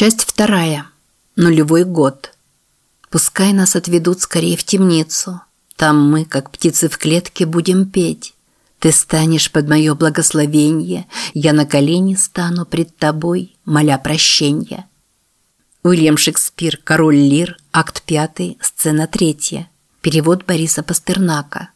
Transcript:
Часть вторая. Нулевой год. Пускай нас отведут скорее в темницу. Там мы, как птицы в клетке, будем петь. Ты станешь под мое благословение, я на колени стану пред тобой, моля прощения. Уильям Шекспир, Король Лир, акт 5, сцена 3. Перевод Бориса Пастернака.